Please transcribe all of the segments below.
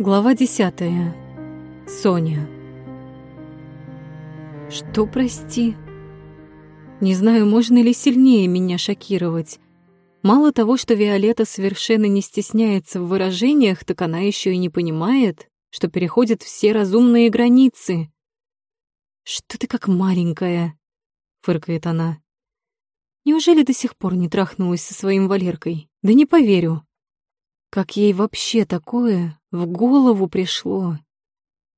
Глава десятая. Соня. Что, прости? Не знаю, можно ли сильнее меня шокировать. Мало того, что Виолетта совершенно не стесняется в выражениях, так она еще и не понимает, что переходит все разумные границы. «Что ты как маленькая?» — фыркает она. «Неужели до сих пор не трахнулась со своим Валеркой? Да не поверю. Как ей вообще такое в голову пришло?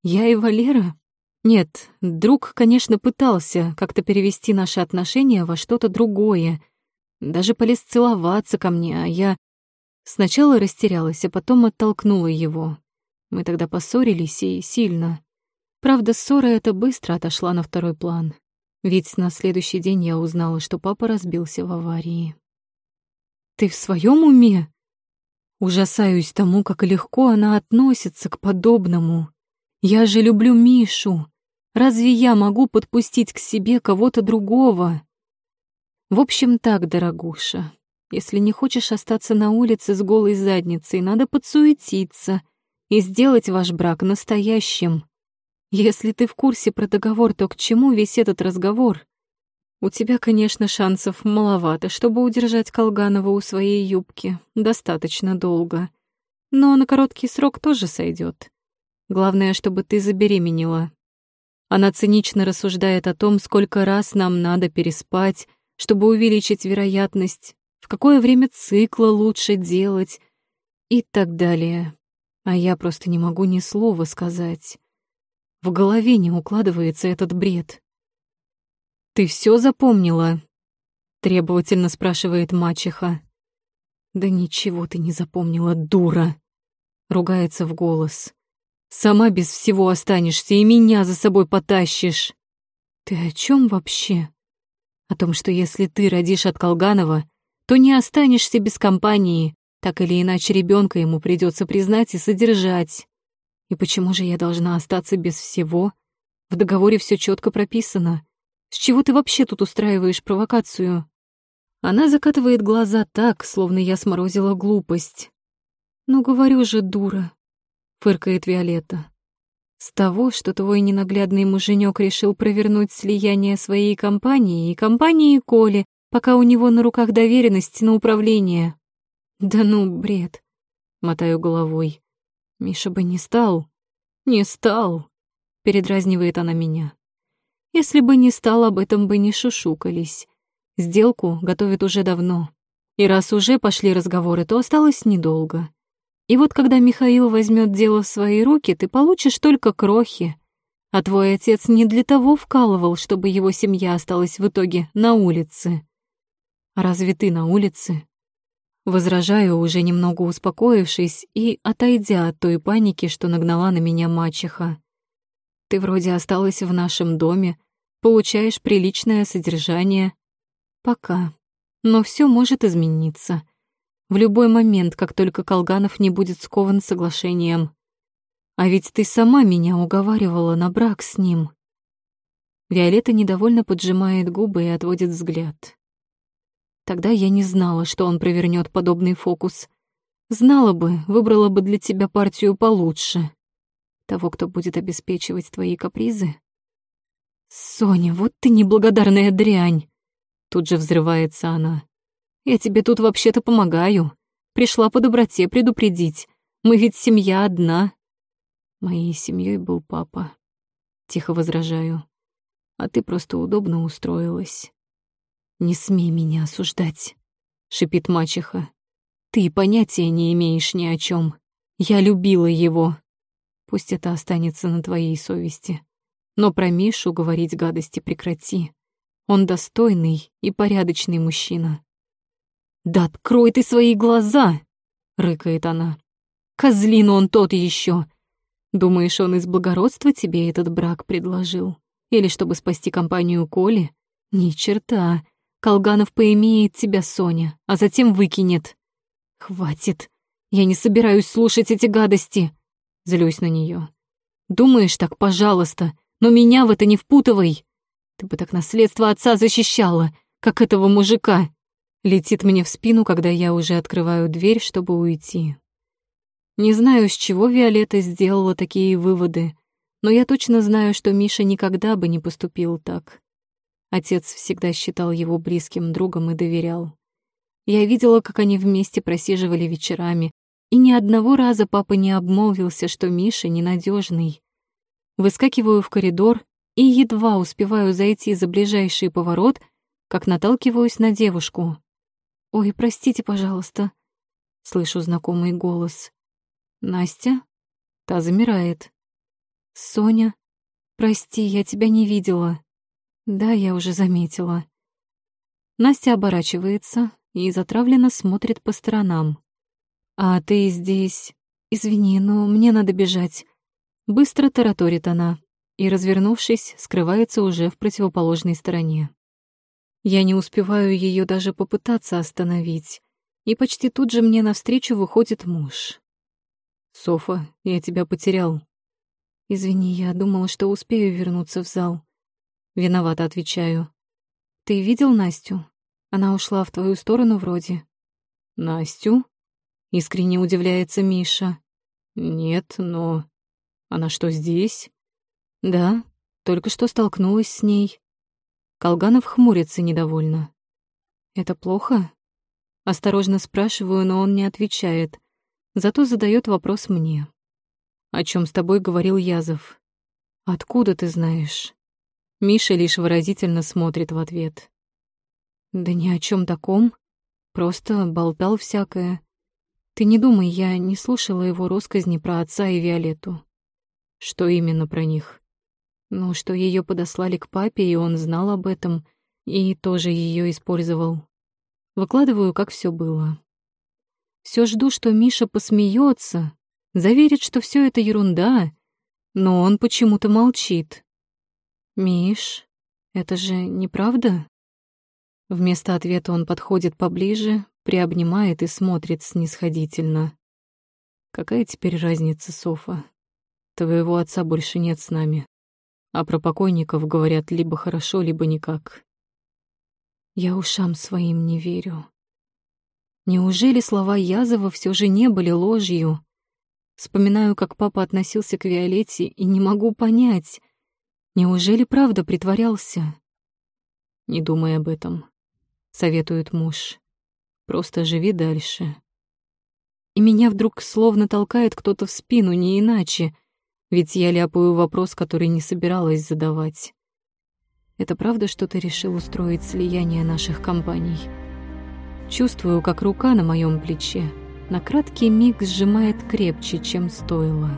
Я и Валера? Нет, друг, конечно, пытался как-то перевести наши отношения во что-то другое. Даже полез целоваться ко мне, а я сначала растерялась, а потом оттолкнула его. Мы тогда поссорились и сильно. Правда, ссора эта быстро отошла на второй план. Ведь на следующий день я узнала, что папа разбился в аварии. «Ты в своем уме?» Ужасаюсь тому, как легко она относится к подобному. Я же люблю Мишу. Разве я могу подпустить к себе кого-то другого? В общем так, дорогуша, если не хочешь остаться на улице с голой задницей, надо подсуетиться и сделать ваш брак настоящим. Если ты в курсе про договор, то к чему весь этот разговор? У тебя, конечно, шансов маловато, чтобы удержать Колганова у своей юбки достаточно долго. Но на короткий срок тоже сойдет. Главное, чтобы ты забеременела. Она цинично рассуждает о том, сколько раз нам надо переспать, чтобы увеличить вероятность, в какое время цикла лучше делать и так далее. А я просто не могу ни слова сказать. В голове не укладывается этот бред. «Ты все запомнила?» — требовательно спрашивает мачеха. «Да ничего ты не запомнила, дура!» — ругается в голос. «Сама без всего останешься и меня за собой потащишь!» «Ты о чем вообще?» «О том, что если ты родишь от Колганова, то не останешься без компании, так или иначе ребенка ему придется признать и содержать. И почему же я должна остаться без всего? В договоре все четко прописано. С чего ты вообще тут устраиваешь провокацию?» Она закатывает глаза так, словно я сморозила глупость. «Ну, говорю же, дура», — фыркает Виолетта. «С того, что твой ненаглядный муженек решил провернуть слияние своей компании и компании Коли, пока у него на руках доверенность на управление». «Да ну, бред», — мотаю головой. «Миша бы не стал». «Не стал», — передразнивает она меня. Если бы не стал, об этом бы не шушукались. Сделку готовят уже давно. И раз уже пошли разговоры, то осталось недолго. И вот когда Михаил возьмет дело в свои руки, ты получишь только крохи. А твой отец не для того вкалывал, чтобы его семья осталась в итоге на улице. разве ты на улице? Возражаю, уже немного успокоившись и отойдя от той паники, что нагнала на меня мачеха. Ты вроде осталась в нашем доме, получаешь приличное содержание. Пока. Но все может измениться. В любой момент, как только Колганов не будет скован соглашением. А ведь ты сама меня уговаривала на брак с ним. Виолетта недовольно поджимает губы и отводит взгляд. Тогда я не знала, что он провернет подобный фокус. Знала бы, выбрала бы для тебя партию получше. Того, кто будет обеспечивать твои капризы. «Соня, вот ты неблагодарная дрянь!» Тут же взрывается она. «Я тебе тут вообще-то помогаю. Пришла по доброте предупредить. Мы ведь семья одна». Моей семьей был папа. Тихо возражаю. А ты просто удобно устроилась. «Не смей меня осуждать», — шипит мачеха. «Ты понятия не имеешь ни о чем. Я любила его. Пусть это останется на твоей совести. Но про Мишу говорить гадости прекрати. Он достойный и порядочный мужчина. «Да открой ты свои глаза!» — рыкает она. «Козлину он тот еще. Думаешь, он из благородства тебе этот брак предложил? Или чтобы спасти компанию Коли? Ни черта. Колганов поимеет тебя, Соня, а затем выкинет. Хватит. Я не собираюсь слушать эти гадости. Злюсь на нее. Думаешь так, пожалуйста, но меня в это не впутывай. Ты бы так наследство отца защищала, как этого мужика. Летит мне в спину, когда я уже открываю дверь, чтобы уйти. Не знаю, с чего Виолетта сделала такие выводы, но я точно знаю, что Миша никогда бы не поступил так. Отец всегда считал его близким другом и доверял. Я видела, как они вместе просиживали вечерами, и ни одного раза папа не обмолвился, что Миша ненадежный. Выскакиваю в коридор и едва успеваю зайти за ближайший поворот, как наталкиваюсь на девушку. «Ой, простите, пожалуйста», — слышу знакомый голос. «Настя?» Та замирает. «Соня, прости, я тебя не видела». «Да, я уже заметила». Настя оборачивается и затравленно смотрит по сторонам. «А ты здесь...» «Извини, но мне надо бежать». Быстро тараторит она и, развернувшись, скрывается уже в противоположной стороне. Я не успеваю ее даже попытаться остановить, и почти тут же мне навстречу выходит муж. «Софа, я тебя потерял». «Извини, я думала, что успею вернуться в зал». Виновато отвечаю. «Ты видел Настю? Она ушла в твою сторону вроде». «Настю?» — искренне удивляется Миша. «Нет, но... Она что, здесь?» «Да, только что столкнулась с ней». Колганов хмурится недовольно. «Это плохо?» Осторожно спрашиваю, но он не отвечает, зато задает вопрос мне. «О чем с тобой говорил Язов?» «Откуда ты знаешь?» Миша лишь выразительно смотрит в ответ. «Да ни о чем таком. Просто болтал всякое. Ты не думай, я не слушала его россказни про отца и Виолетту. Что именно про них? Ну, что ее подослали к папе, и он знал об этом, и тоже ее использовал. Выкладываю, как все было. Все жду, что Миша посмеется, заверит, что все это ерунда, но он почему-то молчит. «Миш, это же неправда?» Вместо ответа он подходит поближе, приобнимает и смотрит снисходительно. «Какая теперь разница, Софа? Твоего отца больше нет с нами а про покойников говорят либо хорошо, либо никак. Я ушам своим не верю. Неужели слова Язова все же не были ложью? Вспоминаю, как папа относился к Виолетте, и не могу понять, неужели правда притворялся? Не думай об этом, советует муж. Просто живи дальше. И меня вдруг словно толкает кто-то в спину, не иначе — ведь я ляпаю вопрос, который не собиралась задавать. Это правда, что ты решил устроить слияние наших компаний? Чувствую, как рука на моем плече на краткий миг сжимает крепче, чем стоило.